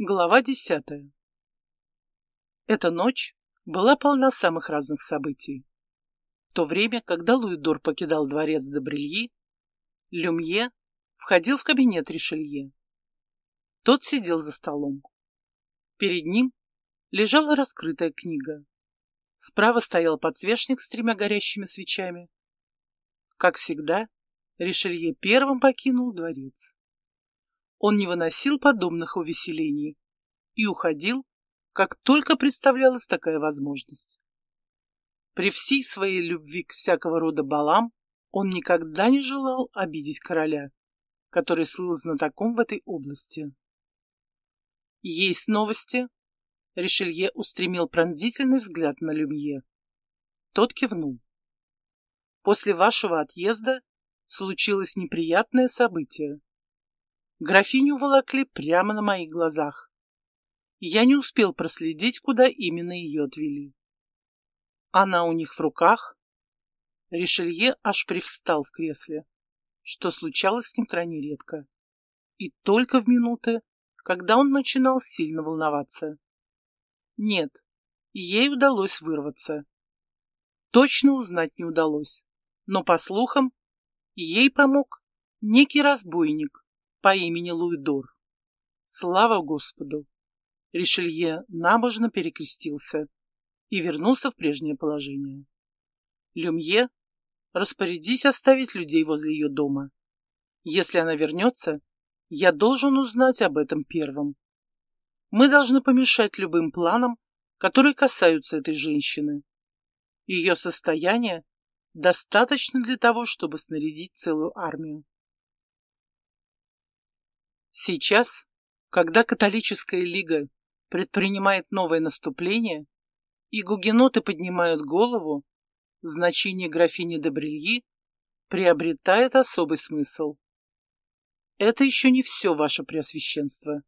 Глава десятая. Эта ночь была полна самых разных событий. В то время, когда Луидор покидал дворец Добрильи, Люмье входил в кабинет Ришелье. Тот сидел за столом. Перед ним лежала раскрытая книга. Справа стоял подсвечник с тремя горящими свечами. Как всегда, Ришелье первым покинул дворец. Он не выносил подобных увеселений и уходил, как только представлялась такая возможность. При всей своей любви к всякого рода балам он никогда не желал обидеть короля, который слыл знатоком в этой области. «Есть новости?» Ришелье устремил пронзительный взгляд на Люмье. Тот кивнул. «После вашего отъезда случилось неприятное событие. Графиню волокли прямо на моих глазах. Я не успел проследить, куда именно ее отвели. Она у них в руках. Ришелье аж привстал в кресле, что случалось с ним крайне редко. И только в минуты, когда он начинал сильно волноваться. Нет, ей удалось вырваться. Точно узнать не удалось, но, по слухам, ей помог некий разбойник, по имени Луидор. Слава Господу! Ришелье набожно перекрестился и вернулся в прежнее положение. Люмье, распорядись оставить людей возле ее дома. Если она вернется, я должен узнать об этом первым. Мы должны помешать любым планам, которые касаются этой женщины. Ее состояние достаточно для того, чтобы снарядить целую армию. Сейчас, когда католическая лига предпринимает новое наступление, и гугеноты поднимают голову, значение графини де Брильи приобретает особый смысл. Это еще не все, ваше преосвященство.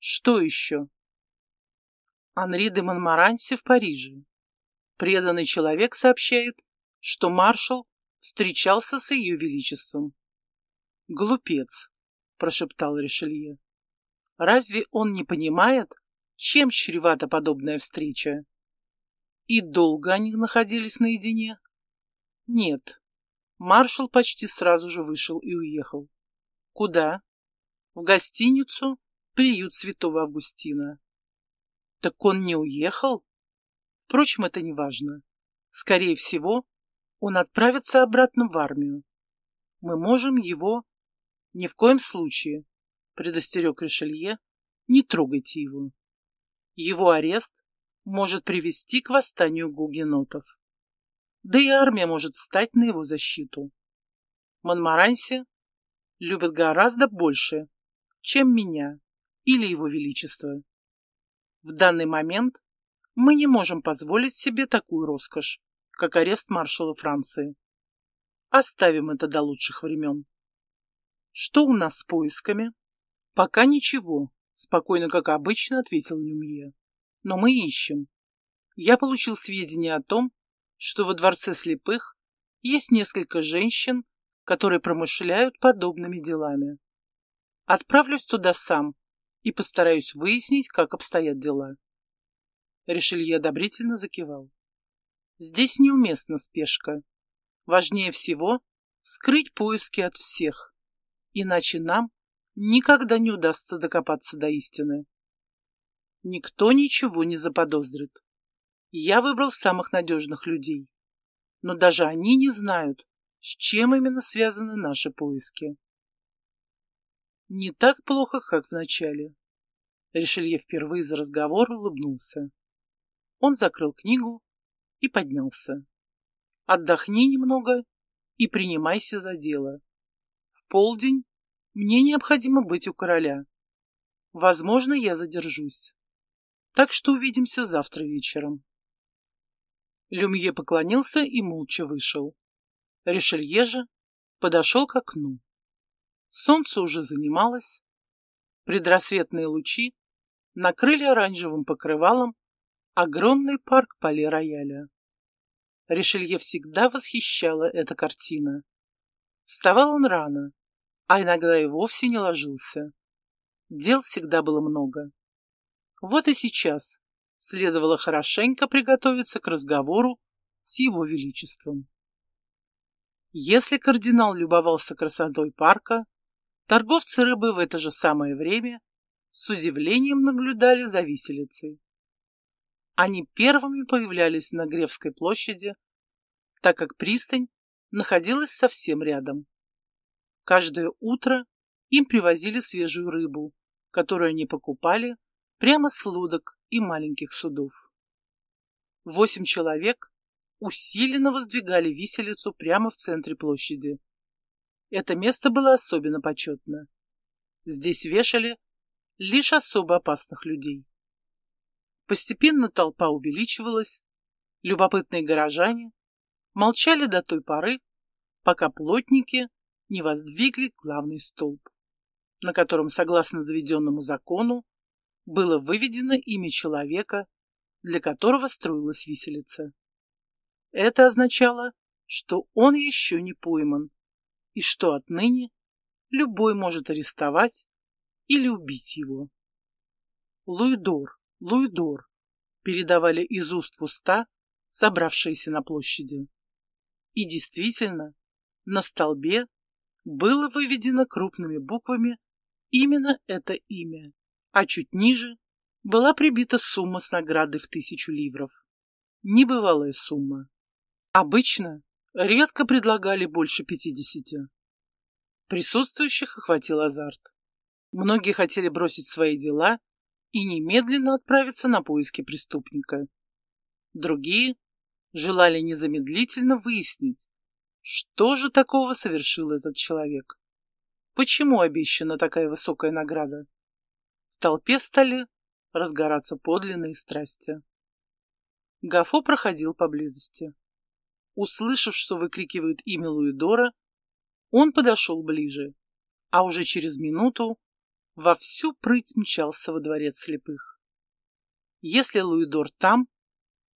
Что еще? Анри де Монмаранси в Париже. Преданный человек сообщает, что маршал встречался с ее величеством. Глупец прошептал Ришелье. Разве он не понимает, чем чревата подобная встреча? И долго они находились наедине? Нет. Маршал почти сразу же вышел и уехал. Куда? В гостиницу «Приют святого Августина». Так он не уехал? Впрочем, это не важно. Скорее всего, он отправится обратно в армию. Мы можем его ни в коем случае, предостерег Ришелье, не трогайте его. Его арест может привести к восстанию гугенотов. Да и армия может встать на его защиту. Монмаранси любят гораздо больше, чем меня или его величество. В данный момент мы не можем позволить себе такую роскошь, как арест маршала Франции. Оставим это до лучших времен. Что у нас с поисками? Пока ничего, спокойно, как обычно, ответил Люмье. Но мы ищем. Я получил сведения о том, что во дворце слепых есть несколько женщин, которые промышляют подобными делами. Отправлюсь туда сам и постараюсь выяснить, как обстоят дела. Ришелье одобрительно закивал. Здесь неуместна спешка. Важнее всего скрыть поиски от всех, иначе нам никогда не удастся докопаться до истины. Никто ничего не заподозрит. Я выбрал самых надежных людей, но даже они не знают, с чем именно связаны наши поиски. Не так плохо, как в начале. Ришелье впервые за разговор улыбнулся. Он закрыл книгу и поднялся. Отдохни немного и принимайся за дело. Полдень мне необходимо быть у короля. Возможно, я задержусь. Так что увидимся завтра вечером. Люмье поклонился и молча вышел. Ришелье же подошел к окну. Солнце уже занималось. Предрассветные лучи накрыли оранжевым покрывалом огромный парк Пале-Рояля. Ришелье всегда восхищала эта картина. Вставал он рано, а иногда и вовсе не ложился. Дел всегда было много. Вот и сейчас следовало хорошенько приготовиться к разговору с его величеством. Если кардинал любовался красотой парка, торговцы рыбы в это же самое время с удивлением наблюдали за виселицей. Они первыми появлялись на Гревской площади, так как пристань находилась совсем рядом. Каждое утро им привозили свежую рыбу, которую они покупали прямо с лодок и маленьких судов. Восемь человек усиленно воздвигали виселицу прямо в центре площади. Это место было особенно почетно. Здесь вешали лишь особо опасных людей. Постепенно толпа увеличивалась, любопытные горожане молчали до той поры, пока плотники не воздвигли главный столб, на котором, согласно заведенному закону, было выведено имя человека, для которого строилась виселица. Это означало, что он еще не пойман, и что отныне любой может арестовать или убить его. Луидор, Луидор, передавали из уст в уста собравшиеся на площади. И действительно, на столбе было выведено крупными буквами именно это имя, а чуть ниже была прибита сумма с наградой в тысячу ливров. Небывалая сумма. Обычно редко предлагали больше пятидесяти. Присутствующих охватил азарт. Многие хотели бросить свои дела и немедленно отправиться на поиски преступника. Другие желали незамедлительно выяснить, что же такого совершил этот человек. Почему обещана такая высокая награда? В толпе стали разгораться подлинные страсти. Гафо проходил поблизости. Услышав, что выкрикивают имя Луидора, он подошел ближе, а уже через минуту во всю прыть мчался во дворец слепых. Если Луидор там,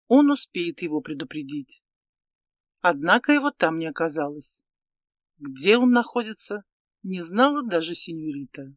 он успеет его предупредить. Однако его там не оказалось. Где он находится, не знала даже сеньорита.